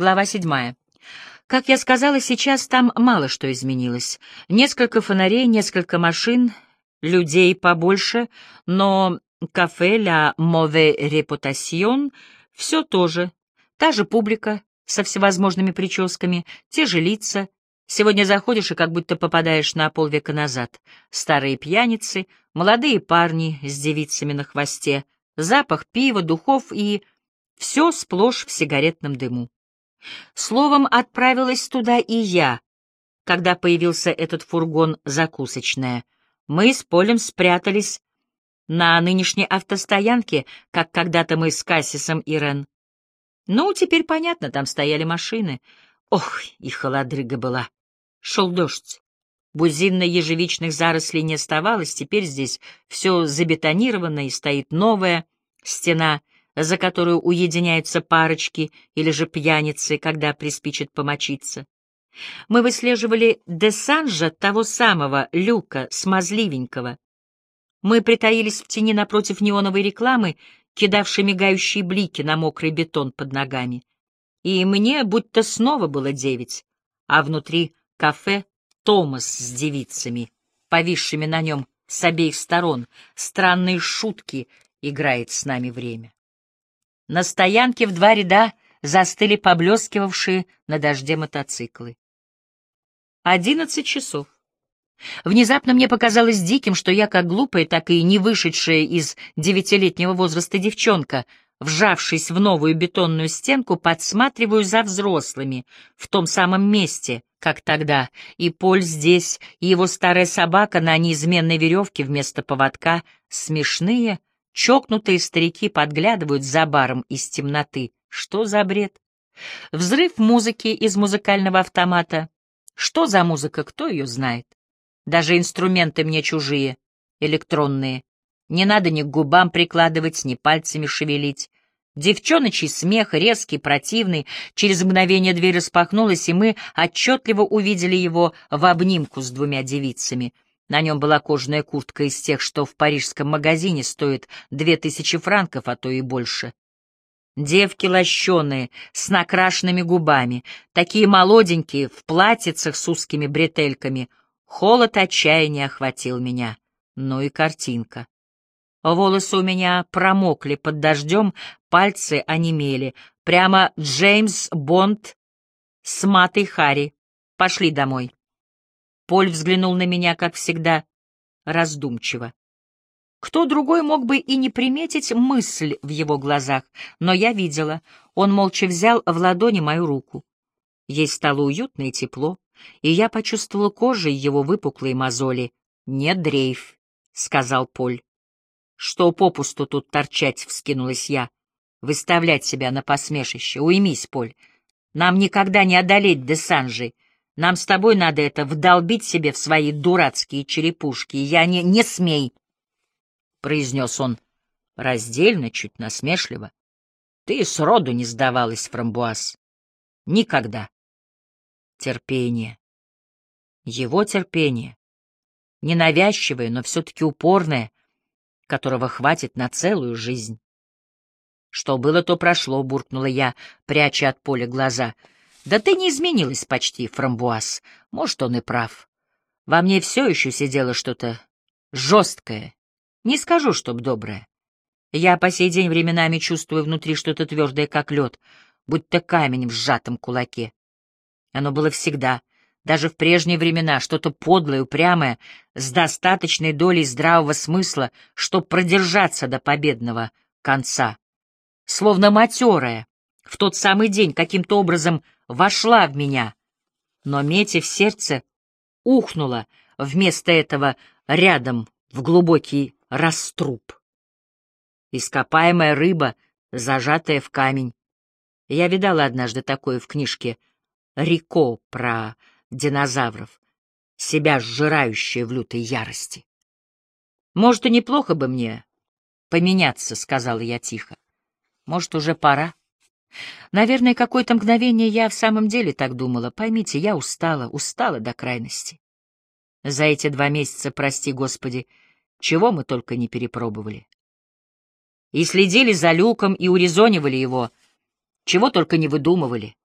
Глава седьмая. Как я сказала, сейчас там мало что изменилось. Несколько фонарей, несколько машин, людей побольше, но кафе «Ля Мове Репутасьон» все то же. Та же публика со всевозможными прическами, те же лица. Сегодня заходишь и как будто попадаешь на полвека назад. Старые пьяницы, молодые парни с девицами на хвосте, запах пива, духов и все сплошь в сигаретном дыму. Словом, отправилась туда и я, когда появился этот фургон закусочная. Мы с Полем спрятались на нынешней автостоянке, как когда-то мы с Кассисом и Рен. Ну, теперь понятно, там стояли машины. Ох, и холодрыга была. Шел дождь. Бузинно-ежевичных зарослей не оставалось, теперь здесь все забетонировано и стоит новая стена — за которую уединяются парочки или же пьяницы, когда приспичит помочиться. Мы выслеживали Десанжа, того самого Люка, смазливенького. Мы притаились в тени напротив неоновой рекламы, кидавшей мигающие блики на мокрый бетон под ногами. И мне будто снова было девять, а внутри кафе Томас с девицами, повисшими на нем с обеих сторон, странные шутки играет с нами время. На стоянке в два ряда застыли поблескивавшие на дожде мотоциклы. Одиннадцать часов. Внезапно мне показалось диким, что я, как глупая, так и не вышедшая из девятилетнего возраста девчонка, вжавшись в новую бетонную стенку, подсматриваю за взрослыми в том самом месте, как тогда, и Поль здесь, и его старая собака на неизменной веревке вместо поводка, смешные, Чокнутые старики подглядывают за баром из темноты. Что за бред? Взрыв музыки из музыкального автомата. Что за музыка, кто ее знает? Даже инструменты мне чужие, электронные. Не надо ни к губам прикладывать, ни пальцами шевелить. Девчоночий смех, резкий, противный. Через мгновение дверь распахнулась, и мы отчетливо увидели его в обнимку с двумя девицами — на нем была кожаная куртка из тех, что в парижском магазине стоит две тысячи франков, а то и больше. Девки лощеные, с накрашенными губами, такие молоденькие, в платьицах с узкими бретельками. Холод отчаяния охватил меня. Ну и картинка. Волосы у меня промокли под дождем, пальцы онемели. Прямо Джеймс Бонд с матой Харри. Пошли домой. Поль взглянул на меня, как всегда, раздумчиво. Кто другой мог бы и не приметить мысль в его глазах, но я видела. Он молча взял в ладони мою руку. Ей стало уютно и тепло, и я почувствовала кожей его выпуклые мозоли. «Не дрейф», — сказал Поль. «Что попусту тут торчать?» — вскинулась я. «Выставлять себя на посмешище. Уймись, Поль. Нам никогда не одолеть Десанжи. Нам с тобой надо это вдолбить себе в свои дурацкие черепушки. Я не... не смей, — произнес он раздельно, чуть насмешливо. Ты сроду не сдавалась, Фрамбуаз. Никогда. Терпение. Его терпение. Ненавязчивое, но все-таки упорное, которого хватит на целую жизнь. Что было, то прошло, — буркнула я, пряча от поля глаза — да ты не изменилась почти, Фрамбуаз. Может, он и прав. Во мне все еще сидело что-то жесткое. Не скажу, чтоб доброе. Я по сей день временами чувствую внутри что-то твердое, как лед, будто камень в сжатом кулаке. Оно было всегда, даже в прежние времена, что-то подлое, упрямое, с достаточной долей здравого смысла, чтоб продержаться до победного конца. Словно матерое, в тот самый день каким-то образом вошла в меня, но мети в сердце ухнула вместо этого рядом в глубокий раструб. Ископаемая рыба, зажатая в камень. Я видала однажды такое в книжке Рико про динозавров, себя сжирающее в лютой ярости. «Может, и неплохо бы мне поменяться», — сказала я тихо. «Может, уже пора?» Наверное, какое-то мгновение я в самом деле так думала. Поймите, я устала, устала до крайности. За эти два месяца, прости господи, чего мы только не перепробовали. И следили за люком, и урезонивали его, чего только не выдумывали.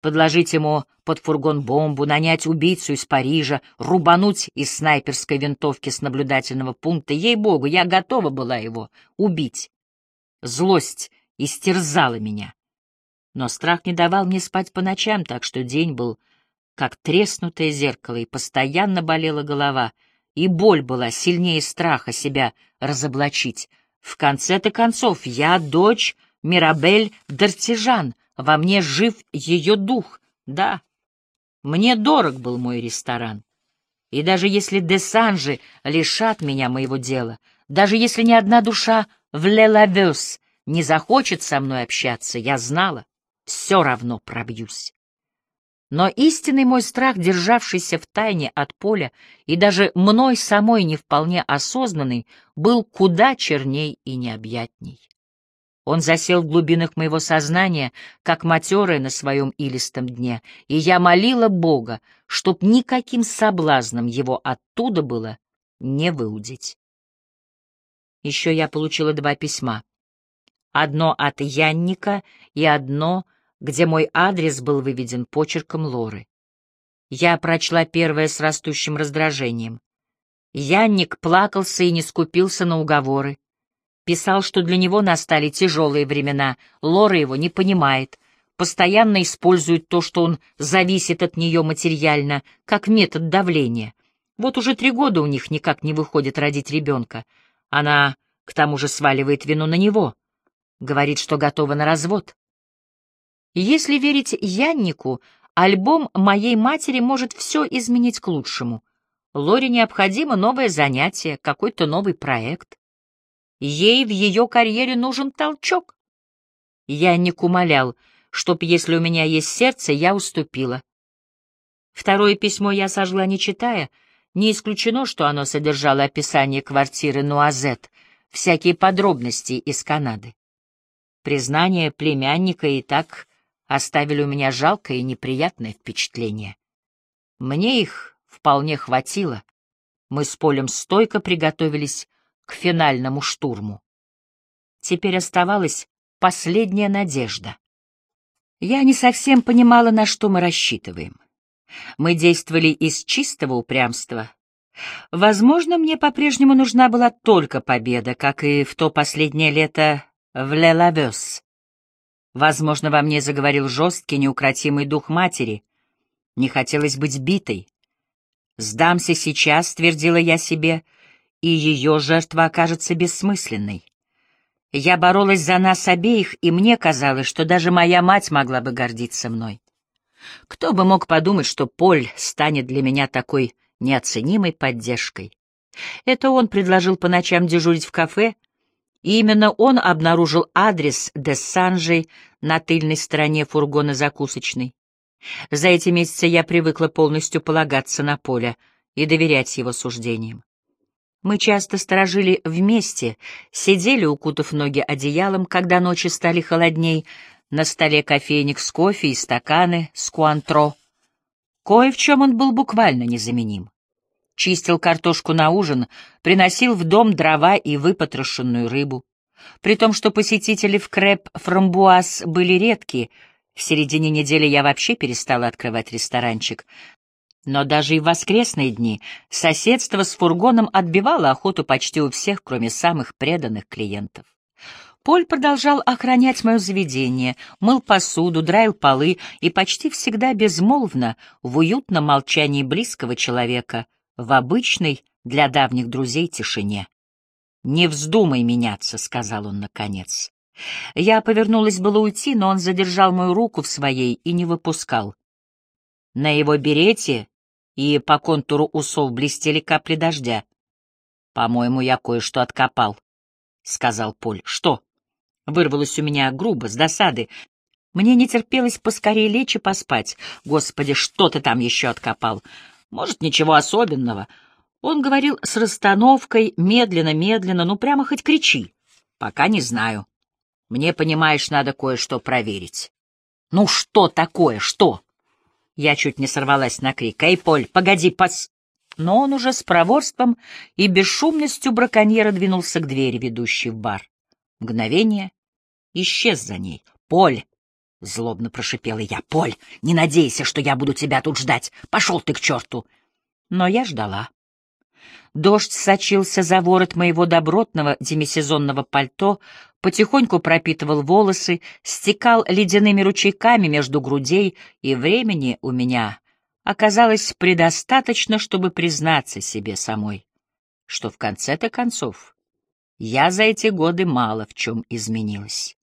подложить ему под фургон бомбу, нанять убийцу из Парижа, рубануть из снайперской винтовки с наблюдательного пункта. Ей-богу, я готова была его убить. Злость истерзала меня. Но страх не давал мне спать по ночам, так что день был как треснутое зеркало, и постоянно болела голова, и боль была сильнее страха себя разоблачить. В конце-то концов, я дочь Мирабель Дартижан, во мне жив ее дух, да. Мне дорог был мой ресторан. И даже если Десанжи лишат меня моего дела, даже если ни одна душа в Лелавес не захочет со мной общаться, я знала, все равно пробьюсь. Но истинный мой страх, державшийся в тайне от поля и даже мной самой не вполне осознанный, был куда черней и необъятней. Он засел в глубинах моего сознания, как матерая на своем илистом дне, и я молила Бога, чтоб никаким соблазном его оттуда было не выудить. Еще я получила два письма. Одно от Янника и одно, где мой адрес был выведен почерком Лоры. Я прочла первое с растущим раздражением. Янник плакался и не скупился на уговоры. Писал, что для него настали тяжелые времена, Лора его не понимает, постоянно использует то, что он зависит от нее материально, как метод давления. Вот уже три года у них никак не выходит родить ребенка. Она, к тому же, сваливает вину на него. Говорит, что готова на развод. Если верить Яннику, альбом моей матери может все изменить к лучшему. Лоре необходимо новое занятие, какой-то новый проект. Ей в ее карьере нужен толчок. Я не умолял, чтоб, если у меня есть сердце, я уступила. Второе письмо я сожгла, не читая. Не исключено, что оно содержало описание квартиры Нуазет, всякие подробности из Канады. Признание племянника и так оставили у меня жалкое и неприятное впечатление. Мне их вполне хватило. Мы с Полем стойко приготовились к финальному штурму. Теперь оставалась последняя надежда. Я не совсем понимала, на что мы рассчитываем. Мы действовали из чистого упрямства. Возможно, мне по-прежнему нужна была только победа, как и в то последнее лето в Лелавес. Возможно, во мне заговорил жесткий, неукротимый дух матери. Не хотелось быть битой. «Сдамся сейчас», — твердила я себе, и ее жертва окажется бессмысленной. Я боролась за нас обеих, и мне казалось, что даже моя мать могла бы гордиться мной. Кто бы мог подумать, что Поль станет для меня такой неоценимой поддержкой. Это он предложил по ночам дежурить в кафе, и именно он обнаружил адрес Дессанжей на тыльной стороне фургона закусочной. За эти месяцы я привыкла полностью полагаться на Поля и доверять его суждениям. Мы часто сторожили вместе, сидели, укутав ноги одеялом, когда ночи стали холодней, на столе кофейник с кофе и стаканы с куантро. Кое в чем он был буквально незаменим. Чистил картошку на ужин, приносил в дом дрова и выпотрошенную рыбу. При том, что посетители в Крэп-Фрамбуаз были редки, в середине недели я вообще перестала открывать ресторанчик, но даже и в воскресные дни соседство с фургоном отбивало охоту почти у всех, кроме самых преданных клиентов. Поль продолжал охранять мое заведение, мыл посуду, драил полы и почти всегда безмолвно, в уютном молчании близкого человека, в обычной для давних друзей тишине. «Не вздумай меняться», — сказал он наконец. Я повернулась было уйти, но он задержал мою руку в своей и не выпускал. На его берете и по контуру усов блестели капли дождя. «По-моему, я кое-что откопал», — сказал Поль. «Что?» Вырвалось у меня грубо, с досады. Мне не терпелось поскорее лечь и поспать. Господи, что ты там еще откопал? Может, ничего особенного. Он говорил с расстановкой, медленно-медленно, ну прямо хоть кричи. Пока не знаю. Мне, понимаешь, надо кое-что проверить. Ну что такое, что? Я чуть не сорвалась на крик. «Эй, Поль, погоди, пос...» Но он уже с проворством и бесшумностью браконьера двинулся к двери, ведущей в бар. Мгновение исчез за ней. «Поль!» Злобно прошипела я. «Поль, не надейся, что я буду тебя тут ждать. Пошел ты к черту!» Но я ждала. Дождь сочился за ворот моего добротного демисезонного пальто, потихоньку пропитывал волосы, стекал ледяными ручейками между грудей, и времени у меня оказалось предостаточно, чтобы признаться себе самой, что в конце-то концов я за эти годы мало в чем изменилась.